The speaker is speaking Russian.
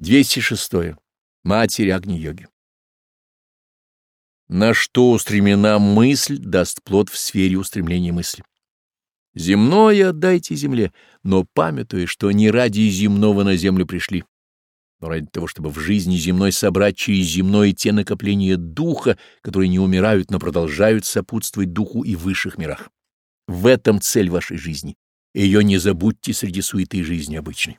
206. матери Агни-йоги. На что устремлена мысль, даст плод в сфере устремления мысли. Земное отдайте земле, но памятуя, что не ради земного на землю пришли, но ради того, чтобы в жизни земной собрать через земное те накопления духа, которые не умирают, но продолжают сопутствовать духу и в высших мирах. В этом цель вашей жизни. Ее не забудьте среди суеты жизни обычной.